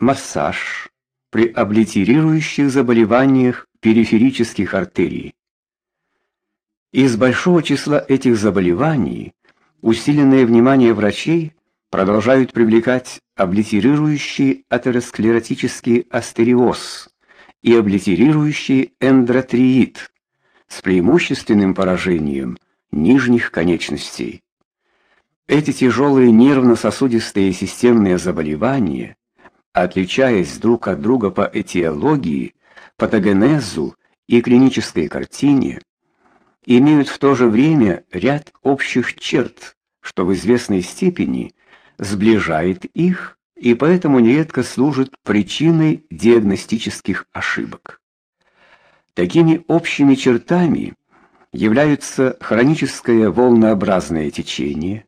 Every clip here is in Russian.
массаж при облитерирующих заболеваниях периферических артерий. Из большого числа этих заболеваний усиленное внимание врачей продолжают привлекать облитерирующий атеросклеротический астериоз и облитерирующий эндотриит с преимущественным поражением нижних конечностей. Эти тяжелые нервно-сосудистые системные заболевания, отличаясь друг от друга по этиологии, патогенезу и клинической картине, имеют в то же время ряд общих черт, что в известной степени сближает их и поэтому нередко служит причиной диагностических ошибок. Такими общими чертами являются хроническое волнообразное течение,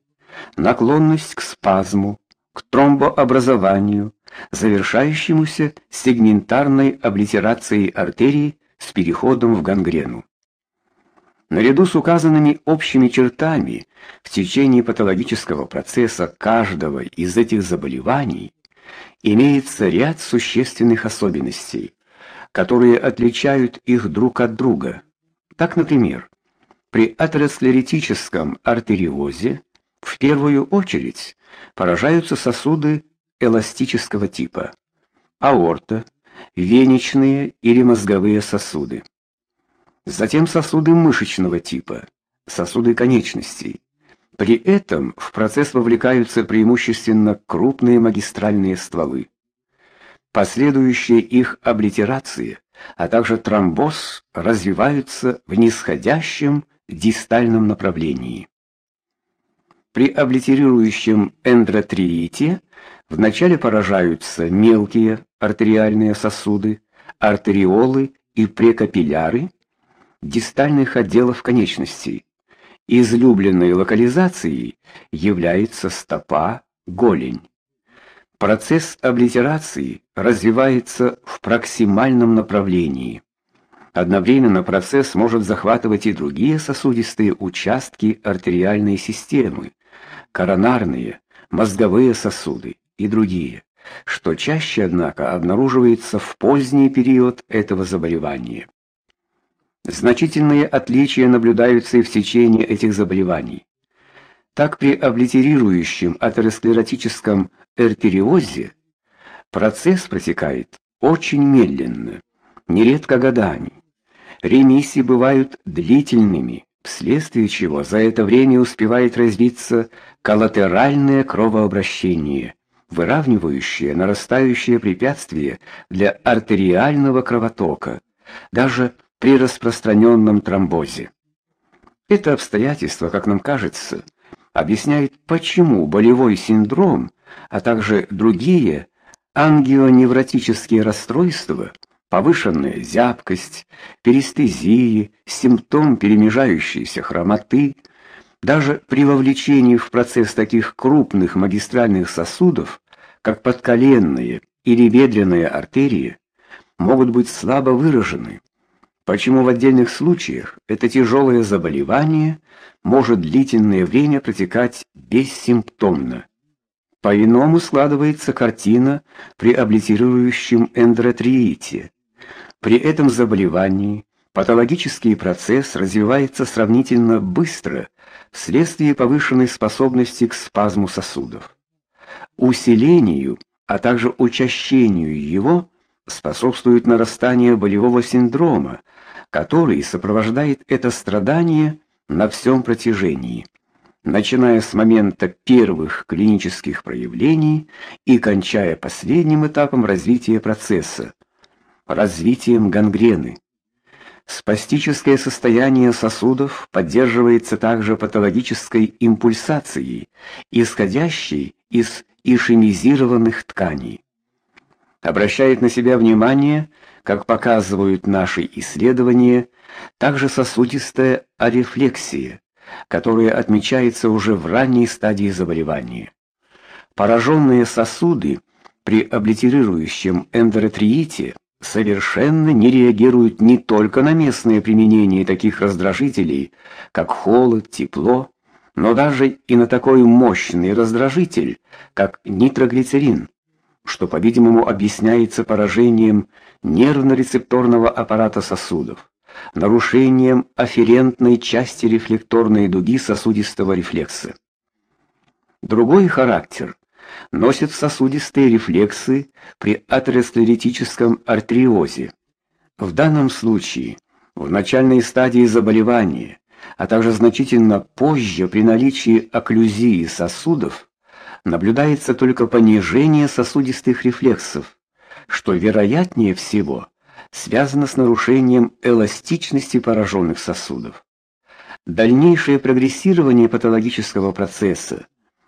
наклонность к спазму, к тромбообразованию, завершающемуся сегментарной облитерацией артерий с переходом в гангрену. Наряду с указанными общими чертами в течение патологического процесса каждого из этих заболеваний имеется ряд существенных особенностей, которые отличают их друг от друга. Так, например, при атеросклеротическом артериозе в первую очередь поражаются сосуды эластического типа: аорта, венечные или мозговые сосуды. Затем сосуды мышечного типа, сосуды конечностей. При этом в процесс вовлекаются преимущественно крупные магистральные стволы. Последующая их облитерация, а также тромбоз развиваются в нисходящем дистальном направлении. При облитерирующем эндотриите вначале поражаются мелкие артериальные сосуды, артериолы и прекапилляры, дистальных отделов конечностей. Излюбленной локализацией является стопа, голень. Процесс облитерации развивается в проксимальном направлении. Одновременно процесс может захватывать и другие сосудистые участки артериальной системы, коронарные, мозговые сосуды и другие, что чаще, однако, обнаруживается в поздний период этого заболевания. Значительные отличия наблюдаются и в течение этих заболеваний. Так при облитерирующем атеросклеротическом артериозе процесс протекает очень медленно, нередко годами. Ремиссии бывают длительными, вследствие чего за это время успевает развиться коллатеральное кровообращение, выравнивающее нарастающее препятствие для артериального кровотока. Даже при распространенном тромбозе. Это обстоятельство, как нам кажется, объясняет, почему болевой синдром, а также другие ангионевротические расстройства, повышенная зябкость, перистезии, симптом перемежающейся хромоты, даже при вовлечении в процесс таких крупных магистральных сосудов, как подколенные или бедренные артерии, могут быть слабо выражены почему в отдельных случаях это тяжелое заболевание может длительное время протекать бессимптомно. По-иному складывается картина при облитерирующем эндотриите. При этом заболевании патологический процесс развивается сравнительно быстро вследствие повышенной способности к спазму сосудов. Усилению, а также учащению его способствует нарастание болевого синдрома, который сопровождает это страдание на всем протяжении, начиная с момента первых клинических проявлений и кончая последним этапом развития процесса развитием гангрены. Спастическое состояние сосудов поддерживается также патологической импульсацией, исходящей из ишемизированных тканей обращает на себя внимание, как показывают наши исследования, также сосудистая арефлексия, которая отмечается уже в ранней стадии заболевания. Пораженные сосуды при облитерирующем эндотриите совершенно не реагируют не только на местное применение таких раздражителей, как холод, тепло, но даже и на такой мощный раздражитель, как нитроглицерин что, по-видимому, объясняется поражением нервно-рецепторного аппарата сосудов, нарушением афферентной части рефлекторной дуги сосудистого рефлекса. Другой характер носят сосудистые рефлексы при атеросклеротическом артериозе. В данном случае, в начальной стадии заболевания, а также значительно позже при наличии окклюзии сосудов, наблюдается только понижение сосудистых рефлексов, что вероятнее всего связано с нарушением эластичности пораженных сосудов. Дальнейшее прогрессирование патологического процесса,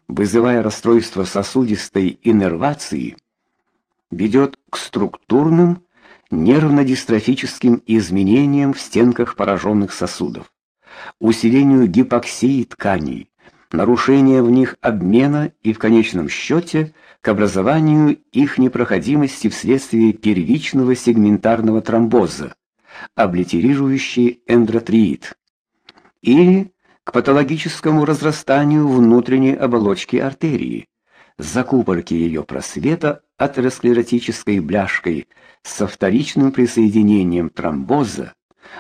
вызывая расстройство сосудистой иннервации, ведет к структурным нервно-дистрофическим изменениям в стенках пораженных сосудов, усилению гипоксии тканей, нарушение в них обмена и в конечном счете к образованию их непроходимости вследствие первичного сегментарного тромбоза, облитерирующий эндотриит, или к патологическому разрастанию внутренней оболочки артерии, закупорке ее просвета атеросклеротической бляшкой со вторичным присоединением тромбоза,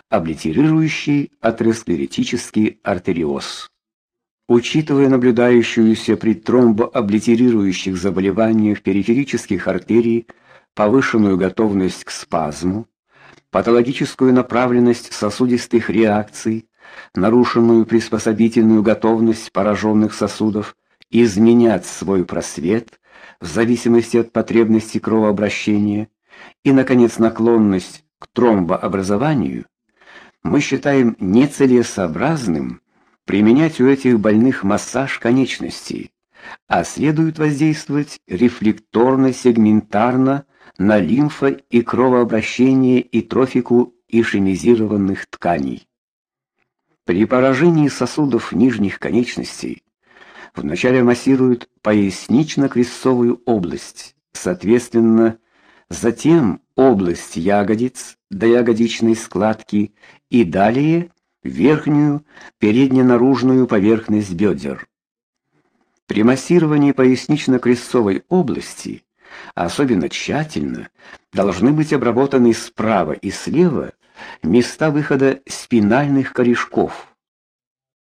облитерирующий атеросклеротический артериоз. Учитывая наблюдающуюся при тромбооблитерирующих заболеваниях периферических артерий повышенную готовность к спазму, патологическую направленность сосудистых реакций, нарушенную приспособительную готовность пораженных сосудов изменять свой просвет в зависимости от потребности кровообращения и наконец наклонность к тромбообразованию, мы считаем нецелесообразным применять у этих больных массаж конечностей, а следует воздействовать рефлекторно-сегментарно на лимфо- и кровообращение и трофику ишемизированных тканей. При поражении сосудов нижних конечностей вначале массируют пояснично-крестцовую область, соответственно, затем область ягодиц до ягодичной складки и далее верхнюю передне-наружную поверхность бедер. При массировании пояснично-крестцовой области особенно тщательно должны быть обработаны справа и слева места выхода спинальных корешков